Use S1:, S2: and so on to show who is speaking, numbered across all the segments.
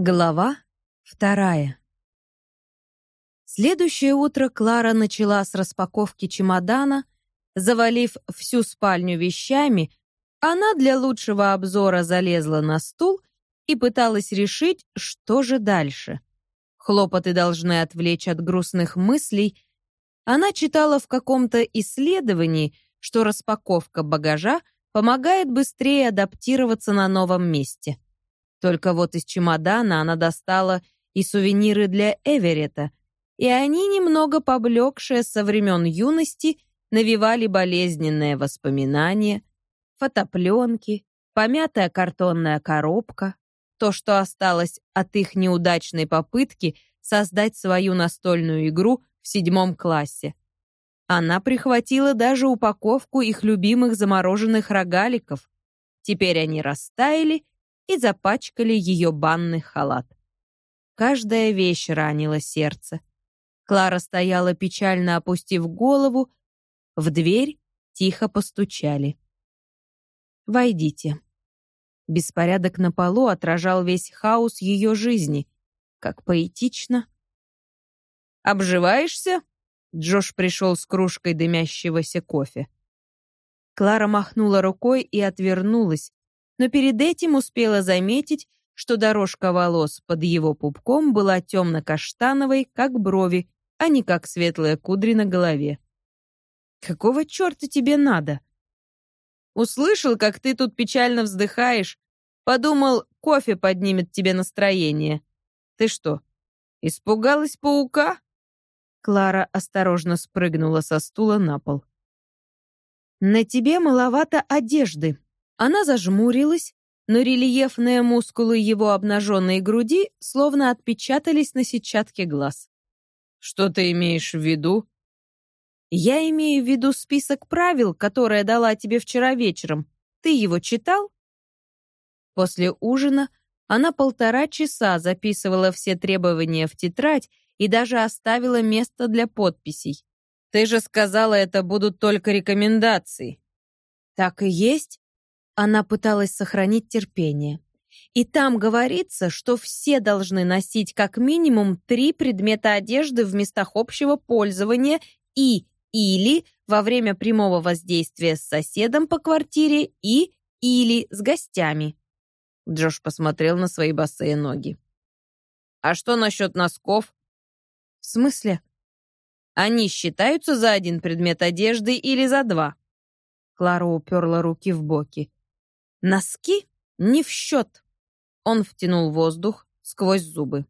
S1: Глава вторая. Следующее утро Клара начала с распаковки чемодана, завалив всю спальню вещами, она для лучшего обзора залезла на стул и пыталась решить, что же дальше. Хлопоты должны отвлечь от грустных мыслей. Она читала в каком-то исследовании, что распаковка багажа помогает быстрее адаптироваться на новом месте. Только вот из чемодана она достала и сувениры для Эверета, и они, немного поблекшие со времен юности, навевали болезненные воспоминания, фотопленки, помятая картонная коробка, то, что осталось от их неудачной попытки создать свою настольную игру в седьмом классе. Она прихватила даже упаковку их любимых замороженных рогаликов. Теперь они растаяли и запачкали ее банный халат. Каждая вещь ранила сердце. Клара стояла печально опустив голову. В дверь тихо постучали. «Войдите». Беспорядок на полу отражал весь хаос ее жизни. Как поэтично. «Обживаешься?» Джош пришел с кружкой дымящегося кофе. Клара махнула рукой и отвернулась, но перед этим успела заметить, что дорожка волос под его пупком была темно-каштановой, как брови, а не как светлые кудри на голове. «Какого черта тебе надо?» «Услышал, как ты тут печально вздыхаешь. Подумал, кофе поднимет тебе настроение. Ты что, испугалась паука?» Клара осторожно спрыгнула со стула на пол. «На тебе маловато одежды», она зажмурилась, но рельефные мускулы его обнаженной груди словно отпечатались на сетчатке глаз. «Что ты имеешь в виду?» «Я имею в виду список правил, которые дала тебе вчера вечером. Ты его читал?» После ужина она полтора часа записывала все требования в тетрадь и даже оставила место для подписей. «Ты же сказала, это будут только рекомендации». «Так и есть. Она пыталась сохранить терпение. И там говорится, что все должны носить как минимум три предмета одежды в местах общего пользования и или во время прямого воздействия с соседом по квартире и или с гостями. Джош посмотрел на свои босые ноги. «А что насчет носков?» «В смысле?» «Они считаются за один предмет одежды или за два?» Клара уперла руки в боки. Носки не в счет. Он втянул воздух сквозь зубы.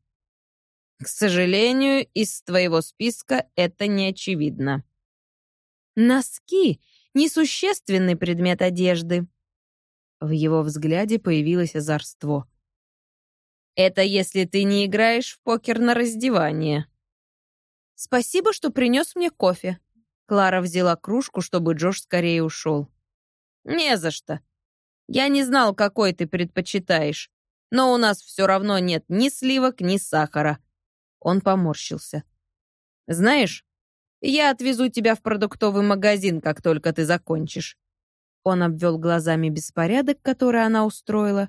S1: К сожалению, из твоего списка это не очевидно. Носки — несущественный предмет одежды. В его взгляде появилось озорство. Это если ты не играешь в покер на раздевание. Спасибо, что принес мне кофе. Клара взяла кружку, чтобы Джош скорее ушел. Не за что. Я не знал, какой ты предпочитаешь, но у нас все равно нет ни сливок, ни сахара». Он поморщился. «Знаешь, я отвезу тебя в продуктовый магазин, как только ты закончишь». Он обвел глазами беспорядок, который она устроила.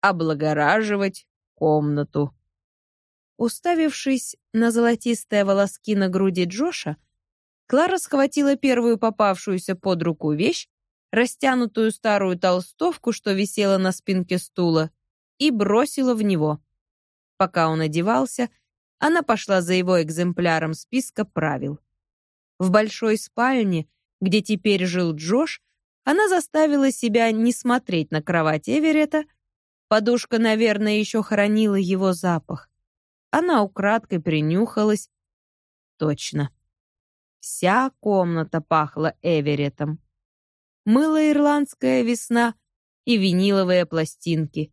S1: «Облагораживать комнату». Уставившись на золотистые волоски на груди Джоша, Клара схватила первую попавшуюся под руку вещь растянутую старую толстовку, что висела на спинке стула, и бросила в него. Пока он одевался, она пошла за его экземпляром списка правил. В большой спальне, где теперь жил Джош, она заставила себя не смотреть на кровать Эверета. Подушка, наверное, еще хранила его запах. Она украдкой принюхалась. Точно. Вся комната пахла Эверетом мыло «Ирландская весна» и виниловые пластинки.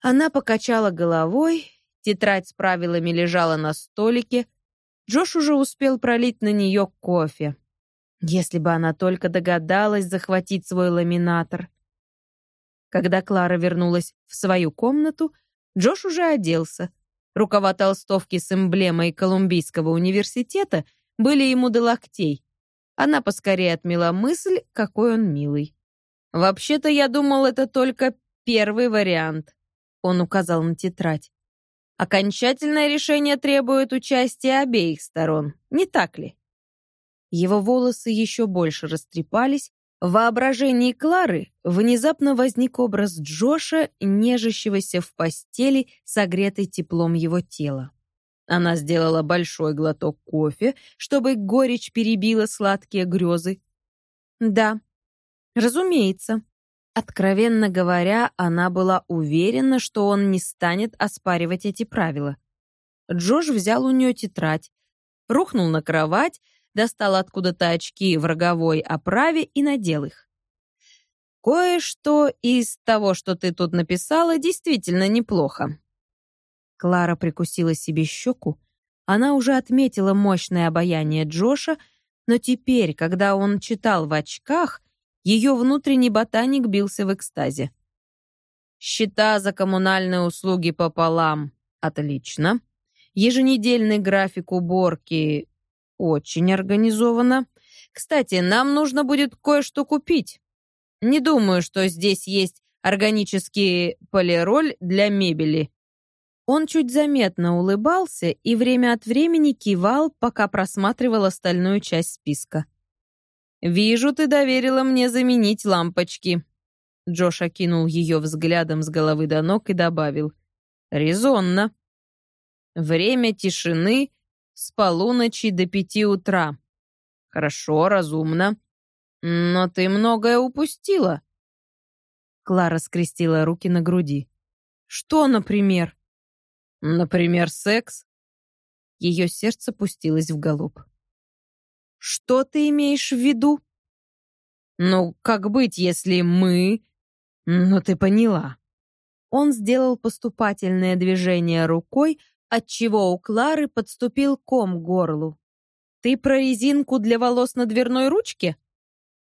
S1: Она покачала головой, тетрадь с правилами лежала на столике. Джош уже успел пролить на нее кофе. Если бы она только догадалась захватить свой ламинатор. Когда Клара вернулась в свою комнату, Джош уже оделся. Рукава толстовки с эмблемой Колумбийского университета были ему до локтей. Она поскорее отмела мысль, какой он милый. «Вообще-то я думал, это только первый вариант. Он указал на тетрадь. Окончательное решение требует участия обеих сторон, не так ли? Его волосы еще больше растрепались. В воображении Клары внезапно возник образ Джоша, нежащегося в постели, согретой теплом его тела. Она сделала большой глоток кофе, чтобы горечь перебила сладкие грезы. Да, разумеется. Откровенно говоря, она была уверена, что он не станет оспаривать эти правила. Джош взял у нее тетрадь, рухнул на кровать, достал откуда-то очки в роговой оправе и надел их. «Кое-что из того, что ты тут написала, действительно неплохо». Клара прикусила себе щеку. Она уже отметила мощное обаяние Джоша, но теперь, когда он читал в очках, ее внутренний ботаник бился в экстазе. Счета за коммунальные услуги пополам. Отлично. Еженедельный график уборки очень организованно. Кстати, нам нужно будет кое-что купить. Не думаю, что здесь есть органический полироль для мебели. Он чуть заметно улыбался и время от времени кивал, пока просматривал остальную часть списка. «Вижу, ты доверила мне заменить лампочки». Джош окинул ее взглядом с головы до ног и добавил. «Резонно. Время тишины с полуночи до пяти утра. Хорошо, разумно. Но ты многое упустила». Клара скрестила руки на груди. «Что, например?» «Например, секс?» Ее сердце пустилось в галоп. Что ты имеешь в виду? Ну, как быть, если мы... Ну, ты поняла. Он сделал поступательное движение рукой, отчего у Клары подступил ком к горлу. «Ты про резинку для волос на дверной ручке?»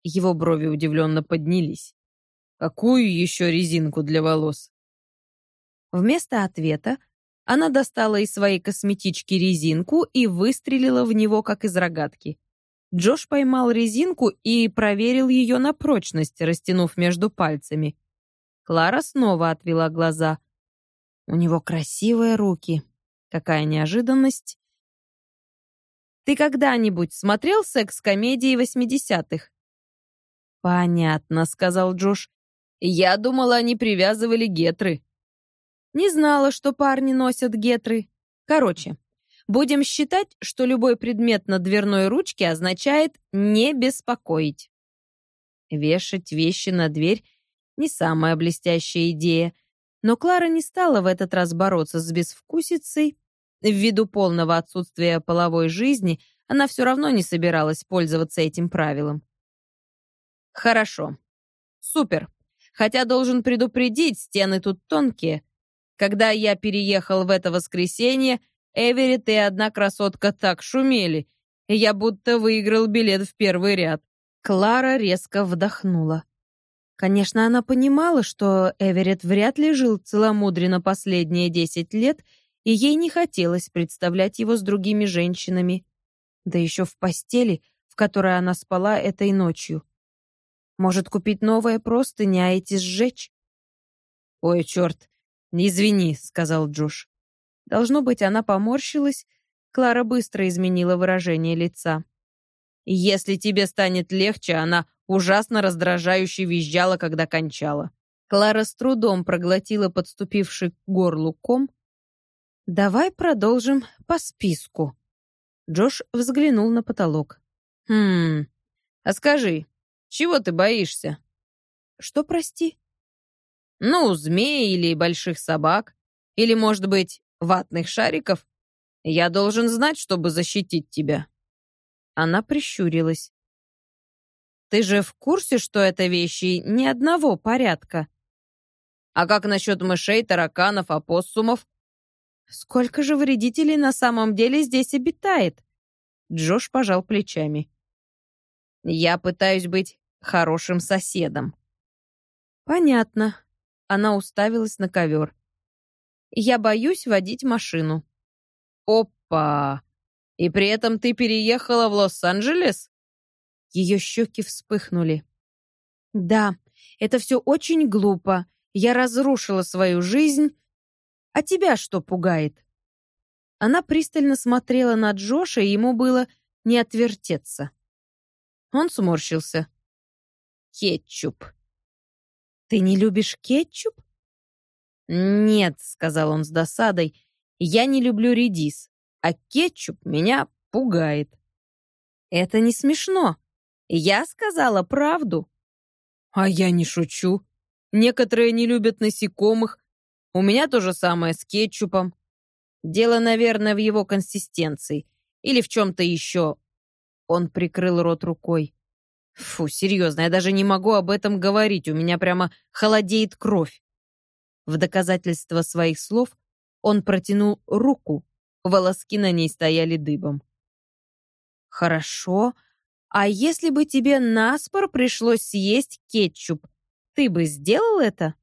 S1: Его брови удивленно поднялись. «Какую еще резинку для волос?» Вместо ответа она достала из своей косметички резинку и выстрелила в него, как из рогатки. Джош поймал резинку и проверил ее на прочность, растянув между пальцами. Клара снова отвела глаза. У него красивые руки. Какая неожиданность. Ты когда-нибудь смотрел секс-комедии восьмидесятых? Понятно, сказал Джош. Я думала, они привязывали гетры. Не знала, что парни носят гетры. Короче, Будем считать, что любой предмет на дверной ручке означает «не беспокоить». Вешать вещи на дверь — не самая блестящая идея, но Клара не стала в этот раз бороться с безвкусицей. Ввиду полного отсутствия половой жизни она все равно не собиралась пользоваться этим правилом. Хорошо. Супер. Хотя должен предупредить, стены тут тонкие. Когда я переехал в это воскресенье, Эверетт и одна красотка так шумели, и я будто выиграл билет в первый ряд. Клара резко вдохнула. Конечно, она понимала, что Эверетт вряд ли жил целомудренно последние десять лет, и ей не хотелось представлять его с другими женщинами. Да еще в постели, в которой она спала этой ночью. Может, купить новое простыни, а эти сжечь? «Ой, черт, извини», — сказал Джош. Должно быть, она поморщилась. Клара быстро изменила выражение лица. «Если тебе станет легче, она ужасно раздражающе визжала, когда кончала». Клара с трудом проглотила подступивший к горлу ком. «Давай продолжим по списку». Джош взглянул на потолок. «Хм... А скажи, чего ты боишься?» «Что, прости?» «Ну, змей или больших собак. Или, может быть, ватных шариков? Я должен знать, чтобы защитить тебя». Она прищурилась. «Ты же в курсе, что это вещи не одного порядка?» «А как насчет мышей, тараканов, опоссумов?» «Сколько же вредителей на самом деле здесь обитает?» Джош пожал плечами. «Я пытаюсь быть хорошим соседом». «Понятно». Она уставилась на ковер. Я боюсь водить машину». «Опа! И при этом ты переехала в Лос-Анджелес?» Ее щеки вспыхнули. «Да, это все очень глупо. Я разрушила свою жизнь, А тебя что пугает? Она пристально смотрела на Джоша, и ему было не отвертеться. Он сморщился. Кетчуп. Ты не любишь кетчуп? Нет, сказал он с досадой. Я не люблю редис, а кетчуп меня пугает. Это не смешно. Я сказала правду. А я не шучу. Некоторые не любят насекомых. У меня то же самое с кетчупом. Дело, наверное, в его консистенции. Или в чем-то еще. Он прикрыл рот рукой. Фу, серьезно, я даже не могу об этом говорить. У меня прямо холодеет кровь. В доказательство своих слов он протянул руку. Волоски на ней стояли дыбом. «Хорошо. А если бы тебе наспор пришлось съесть кетчуп, ты бы сделал это?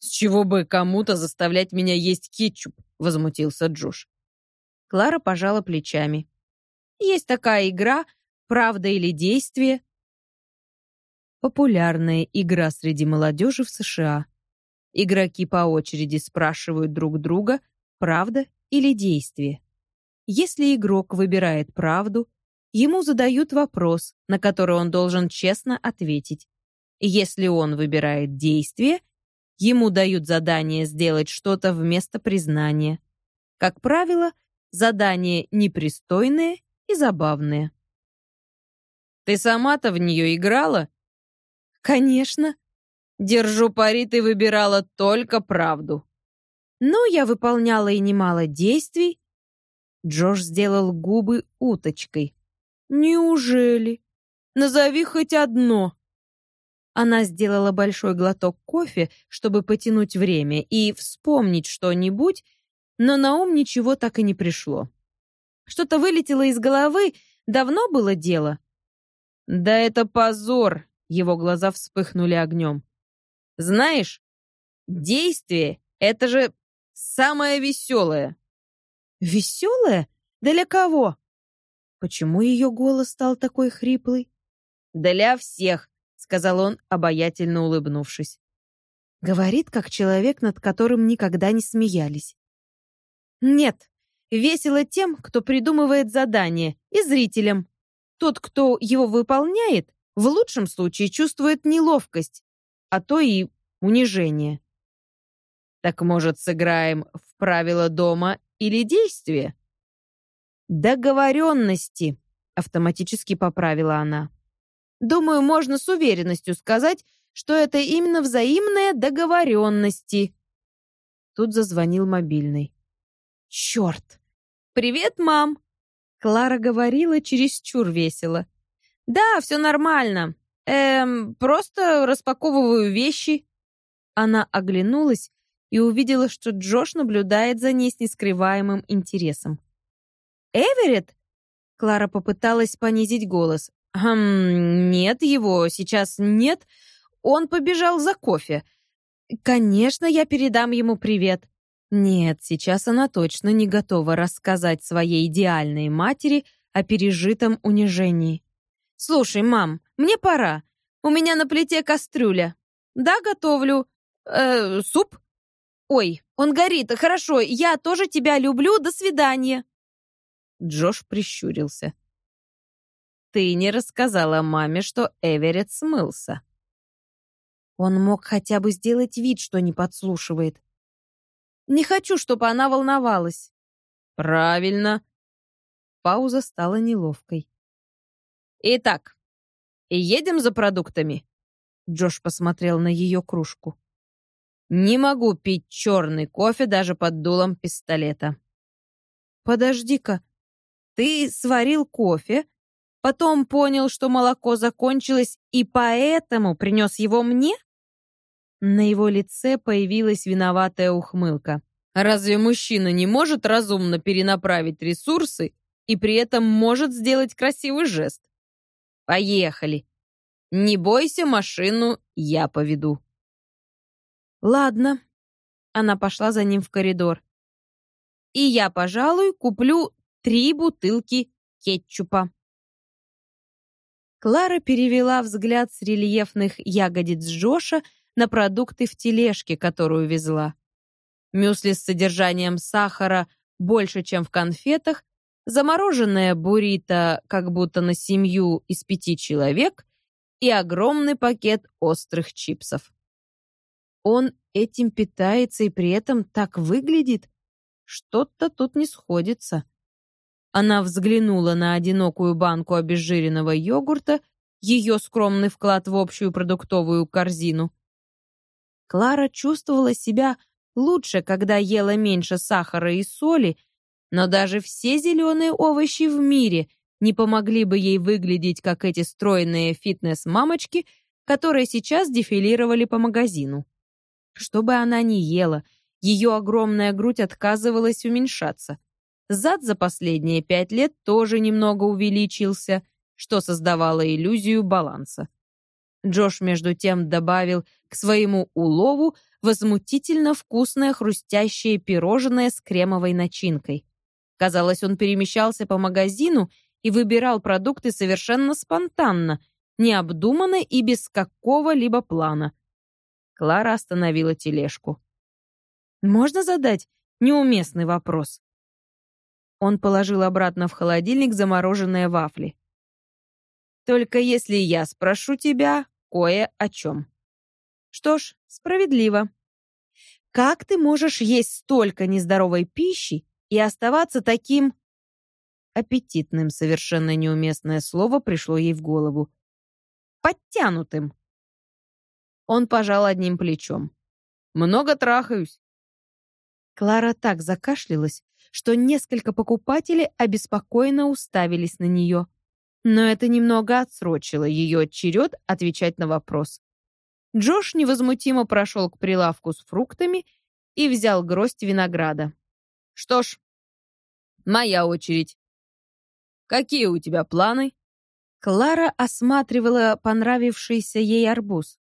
S1: С чего бы кому-то заставлять меня есть кетчуп? возмутился Джош. Клара пожала плечами. Есть такая игра «Правда или действие?» Популярная игра среди молодежи в США. Игроки по очереди спрашивают друг друга, правда или действие. Если игрок выбирает правду, ему задают вопрос, на который он должен честно ответить. Если он выбирает действие, ему дают задание сделать что-то вместо признания. Как правило, задания непристойные и забавные. «Ты сама-то в нее играла?» «Конечно. Держу пари, ты выбирала только правду». «Ну, я выполняла и немало действий». Джош сделал губы уточкой. «Неужели? Назови хоть одно». Она сделала большой глоток кофе, чтобы потянуть время и вспомнить что-нибудь, но на ум ничего так и не пришло. Что-то вылетело из головы, давно было дело. Да это позор, его глаза вспыхнули огнем. Знаешь, действие — это же самое веселое. Веселое? Для кого? Почему ее голос стал такой хриплый? Для всех, сказал он, обаятельно улыбнувшись. Говорит, как человек, над которым никогда не смеялись. Нет, весело тем, кто придумывает задание, и зрителям. Тот, кто его выполняет, в лучшем случае чувствует неловкость, а то и унижение. Так, может, сыграем в правила дома или действия? Договоренности, автоматически поправила она. Думаю, можно с уверенностью сказать, что это именно взаимные договоренности. Тут зазвонил мобильный. Черт! Привет, мам! Клара говорила чересчур весело. Да, все нормально. Эм, просто распаковываю вещи. Она оглянулась и увидела, что Джош наблюдает за ней с нескрываемым интересом. Эверетт? Клара попыталась понизить голос. Хм, нет его, сейчас нет. Он побежал за кофе. Конечно, я передам ему привет. Нет, сейчас она точно не готова рассказать своей идеальной матери о пережитом унижении. Слушай, мам, мне пора. У меня на плите кастрюля. Да, готовлю. Э, суп? Ой, он горит. Хорошо, я тоже тебя люблю. До свидания. Джош прищурился. Ты не рассказала маме, что Эверетт смылся. Он мог хотя бы сделать вид, что не подслушивает. Не хочу, чтобы она волновалась. Правильно. Пауза стала неловкой. Итак, едем за продуктами. Джош посмотрел на ее кружку. Не могу пить черный кофе даже под дулом пистолета. Подожди-ка, ты сварил кофе, Потом понял, что молоко закончилось, и поэтому принес его мне? На его лице появилась виноватая ухмылка. Разве мужчина не может разумно перенаправить ресурсы и при этом может сделать красивый жест? Поехали. Не бойся, машину я поведу. Ладно. Она пошла за ним в коридор. И я, пожалуй, куплю три бутылки кетчупа. Клара перевела взгляд с рельефных ягодиц Джоша на продукты в тележке, которую везла. мюсли с содержанием сахара больше, чем в конфетах, замороженная буррито как будто на семью из пяти человек и огромный пакет острых чипсов. Он этим питается и при этом так выглядит? Что-то тут не сходится. Она взглянула на одинокую банку обезжиренного йогурта, ее скромный вклад в общую продуктовую корзину. Клара чувствовала себя лучше, когда ела меньше сахара и соли, но даже все зеленые овощи в мире не помогли бы ей выглядеть, как эти стройные фитнес-мамочки, которые сейчас дефилировали по магазину. Что бы она ни ела, ее огромная грудь отказывалась уменьшаться. Зад за последние пять лет тоже немного увеличился, что создавало иллюзию баланса. Джош, между тем, добавил к своему улову возмутительно вкусное хрустящее пирожное с кремовой начинкой. Казалось, он перемещался по магазину и выбирал продукты совершенно спонтанно, необдуманно и без какого-либо плана. Клара остановила тележку. «Можно задать неуместный вопрос?» Он положил обратно в холодильник замороженные вафли. «Только если я спрошу тебя кое о чем». «Что ж, справедливо. Как ты можешь есть столько нездоровой пищи и оставаться таким...» Аппетитным совершенно неуместное слово пришло ей в голову. «Подтянутым». Он пожал одним плечом. «Много трахаюсь». Клара так закашлялась, что несколько покупателей обеспокоенно уставились на нее. Но это немного отсрочило ее черед отвечать на вопрос. Джош невозмутимо прошел к прилавку с фруктами и взял гроздь винограда. «Что ж, моя очередь. Какие у тебя планы?» Клара осматривала понравившийся ей арбуз.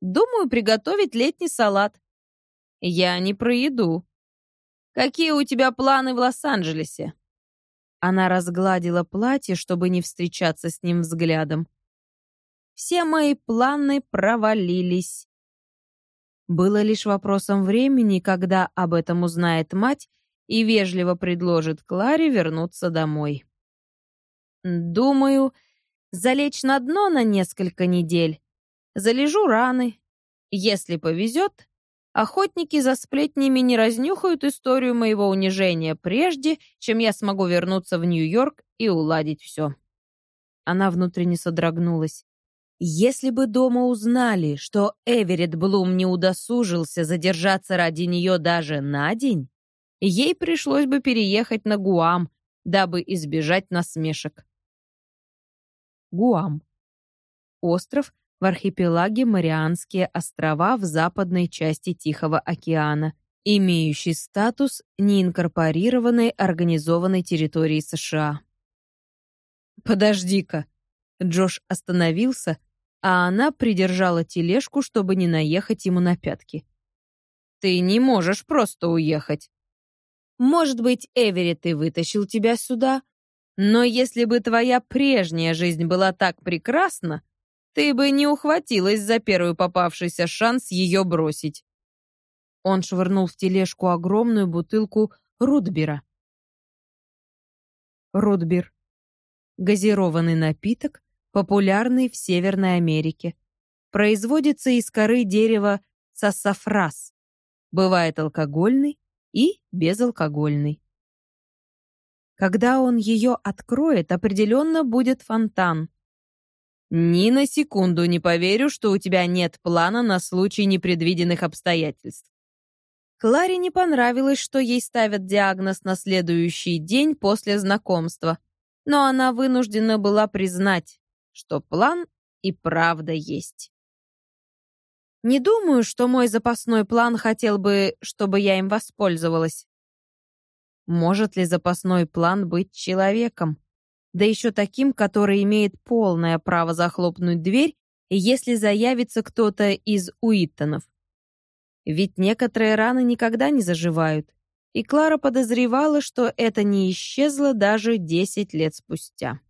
S1: «Думаю, приготовить летний салат». «Я не про еду», Какие у тебя планы в Лос-Анджелесе?» Она разгладила платье, чтобы не встречаться с ним взглядом. «Все мои планы провалились». Было лишь вопросом времени, когда об этом узнает мать и вежливо предложит Кларе вернуться домой. «Думаю, залечь на дно на несколько недель. Залежу раны. Если повезет, Охотники за сплетнями не разнюхают историю моего унижения прежде, чем я смогу вернуться в Нью-Йорк и уладить все. Она внутренне содрогнулась. Если бы дома узнали, что Эверетт Блум не удосужился задержаться ради нее даже на день, ей пришлось бы переехать на Гуам, дабы избежать насмешек. Гуам. Остров, в архипелаге Марианские острова в западной части Тихого океана, имеющий статус неинкорпорированной организованной территории США. «Подожди-ка!» Джош остановился, а она придержала тележку, чтобы не наехать ему на пятки. «Ты не можешь просто уехать. Может быть, Эверетт и вытащил тебя сюда, но если бы твоя прежняя жизнь была так прекрасна, ты бы не ухватилась за первый попавшийся шанс ее бросить. Он швырнул в тележку огромную бутылку Рудбера. Рудбер. Газированный напиток, популярный в Северной Америке. Производится из коры дерева сассафрас. Бывает алкогольный и безалкогольный. Когда он ее откроет, определенно будет фонтан. Ни на секунду не поверю, что у тебя нет плана на случай непредвиденных обстоятельств. Кларе не понравилось, что ей ставят диагноз на следующий день после знакомства, но она вынуждена была признать, что план и правда есть. Не думаю, что мой запасной план хотел бы, чтобы я им воспользовалась. Может ли запасной план быть человеком? да еще таким, который имеет полное право захлопнуть дверь, если заявится кто-то из Уиттонов. Ведь некоторые раны никогда не заживают, и Клара подозревала, что это не исчезло даже 10 лет спустя.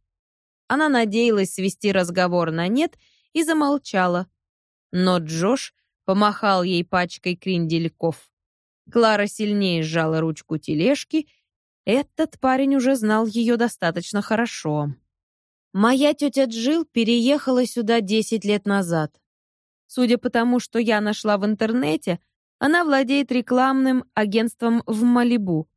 S1: Она надеялась свести разговор на нет и замолчала, но Джош помахал ей пачкой крендельков. Клара сильнее сжала ручку тележки. Этот парень уже знал ее достаточно хорошо. Моя тетя Джил переехала сюда 10 лет назад. Судя по тому, что я нашла в интернете, она владеет рекламным агентством в Малибу.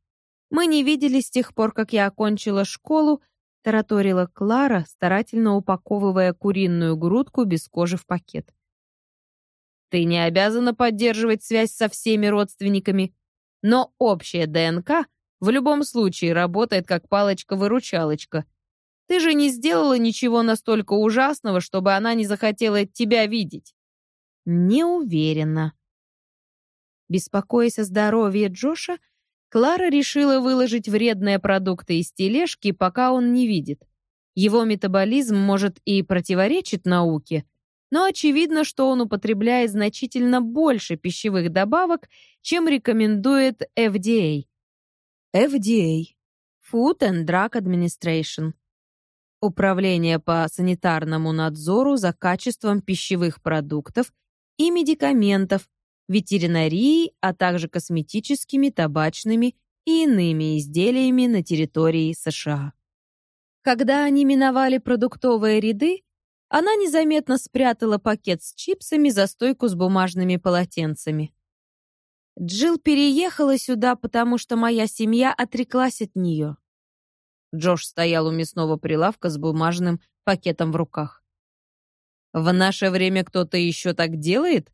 S1: Мы не виделись с тех пор, как я окончила школу, тараторила Клара, старательно упаковывая куриную грудку без кожи в пакет. Ты не обязана поддерживать связь со всеми родственниками, но общая ДНК в любом случае работает как палочка-выручалочка. Ты же не сделала ничего настолько ужасного, чтобы она не захотела тебя видеть. Не уверена. Беспокоясь о здоровье Джоша, Клара решила выложить вредные продукты из тележки, пока он не видит. Его метаболизм может и противоречит науке, но очевидно, что он употребляет значительно больше пищевых добавок, чем рекомендует FDA. FDA – Food and Drug Administration. Управление по санитарному надзору за качеством пищевых продуктов и медикаментов, ветеринарии, а также косметическими, табачными и иными изделиями на территории США. Когда они миновали продуктовые ряды, она незаметно спрятала пакет с чипсами за стойку с бумажными полотенцами. Джилл переехала сюда, потому что моя семья отреклась от нее. Джош стоял у мясного прилавка с бумажным пакетом в руках. В наше время кто-то еще так делает?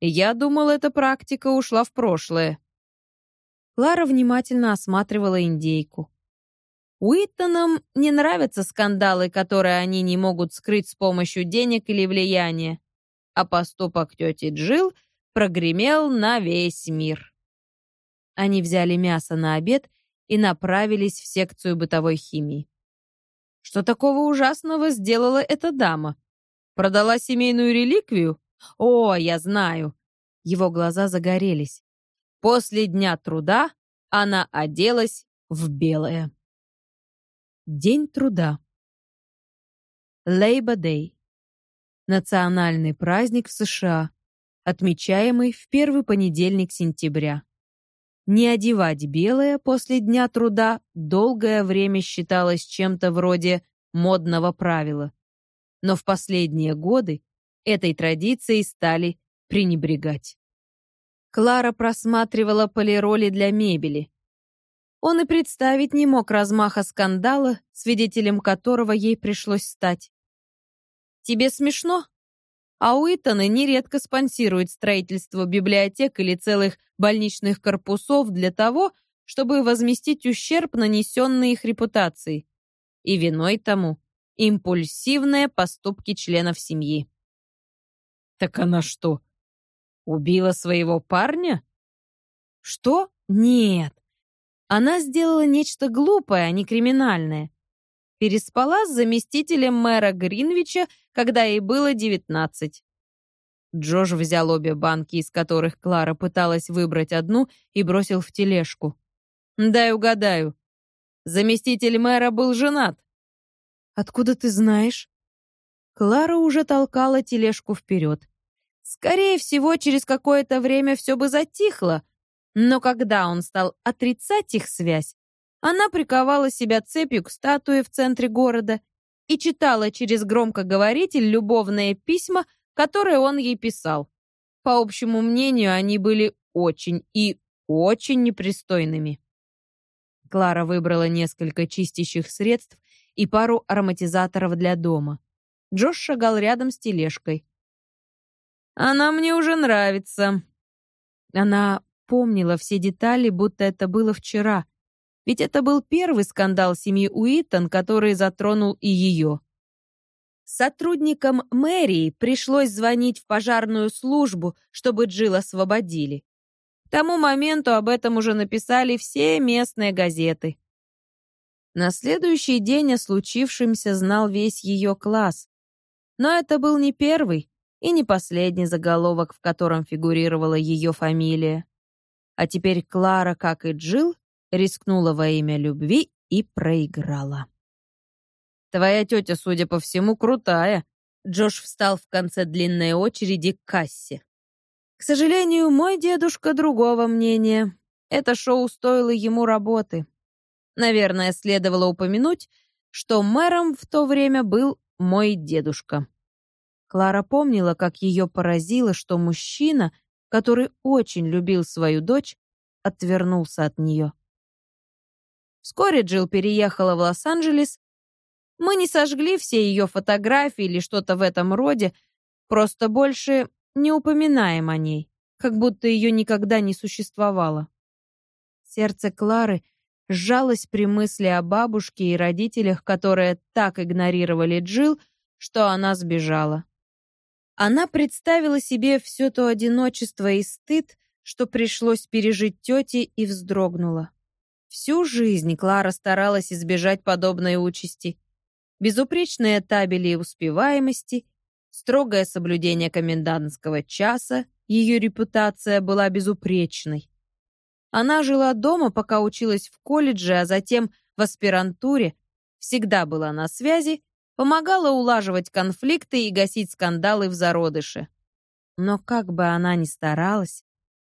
S1: Я думал, эта практика ушла в прошлое. Клара внимательно осматривала индейку. Уиттонам не нравятся скандалы, которые они не могут скрыть с помощью денег или влияния. А поступок тети Джил прогремел на весь мир. Они взяли мясо на обед и направились в секцию бытовой химии. Что такого ужасного сделала эта дама? Продала семейную реликвию? О, я знаю. Его глаза загорелись. После дня труда она оделась в белое. День труда. Labor Day. Национальный праздник в США, отмечаемый в первый понедельник сентября. Не одевать белое после дня труда долгое время считалось чем-то вроде модного правила. Но в последние годы этой традицией стали пренебрегать. Клара просматривала полироли для мебели. Он и представить не мог размаха скандала, свидетелем которого ей пришлось стать. «Тебе смешно?» А Уиттоны нередко спонсируют строительство библиотек или целых больничных корпусов для того, чтобы возместить ущерб, нанесенный их репутацией. И виной тому импульсивные поступки членов семьи. Так она что, убила своего парня? Что? Нет. Она сделала нечто глупое, а не криминальное. Переспала с заместителем мэра Гринвича, когда ей было 19. Джош взял обе банки, из которых Клара пыталась выбрать одну, и бросил в тележку. «Дай угадаю. Заместитель мэра был женат». «Откуда ты знаешь?» Клара уже толкала тележку вперед. Скорее всего, через какое-то время все бы затихло, но когда он стал отрицать их связь, она приковала себя цепью к статуе в центре города и читала через громкоговоритель любовные письма, которые он ей писал. По общему мнению, они были очень и очень непристойными. Клара выбрала несколько чистящих средств и пару ароматизаторов для дома. Джош шагал рядом с тележкой. «Она мне уже нравится». Она помнила все детали, будто это было вчера. Ведь это был первый скандал семьи Уиттон, который затронул и ее. Сотрудникам мэрии пришлось звонить в пожарную службу, чтобы Джилл освободили. К тому моменту об этом уже написали все местные газеты. На следующий день о случившемся знал весь ее класс. Но это был не первый и не последний заголовок, в котором фигурировала ее фамилия. А теперь Клара, как и Джилл, рискнула во имя любви и проиграла. «Твоя тетя, судя по всему, крутая». Джош встал в конце длинной очереди к кассе. К сожалению, мой дедушка другого мнения. Это шоу стоило ему работы. Наверное, следовало упомянуть, что мэром в то время был мой дедушка. Клара помнила, как ее поразило, что мужчина, который очень любил свою дочь, отвернулся от нее. Вскоре Джилл переехала в Лос-Анджелес. Мы не сожгли все ее фотографии или что-то в этом роде, просто больше не упоминаем о ней, как будто ее никогда не существовало. Сердце Клары сжалось при мысли о бабушке и родителях, которые так игнорировали Джилл, что она сбежала. Она представила себе все то одиночество и стыд, что пришлось пережить тете, и вздрогнула. Всю жизнь Клара старалась избежать подобной участи. Безупречные табели успеваемости, строгое соблюдение комендантского часа, ее репутация была безупречной. Она жила дома, пока училась в колледже, а затем в аспирантуре, всегда была на связи, помогала улаживать конфликты и гасить скандалы в зародыше. Но как бы она ни старалась,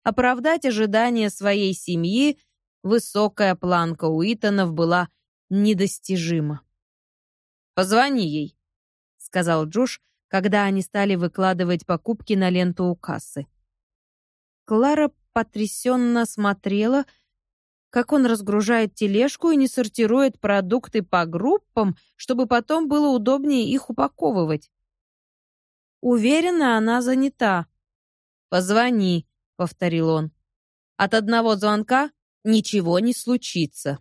S1: оправдать ожидания своей семьи, высокая планка Уитонов была недостижима. «Позвони ей», — сказал Джош, когда они стали выкладывать покупки на ленту у кассы. Клара потрясенно смотрела, как он разгружает тележку и не сортирует продукты по группам, чтобы потом было удобнее их упаковывать. Уверена, она занята. «Позвони», — повторил он. «От одного звонка ничего не случится».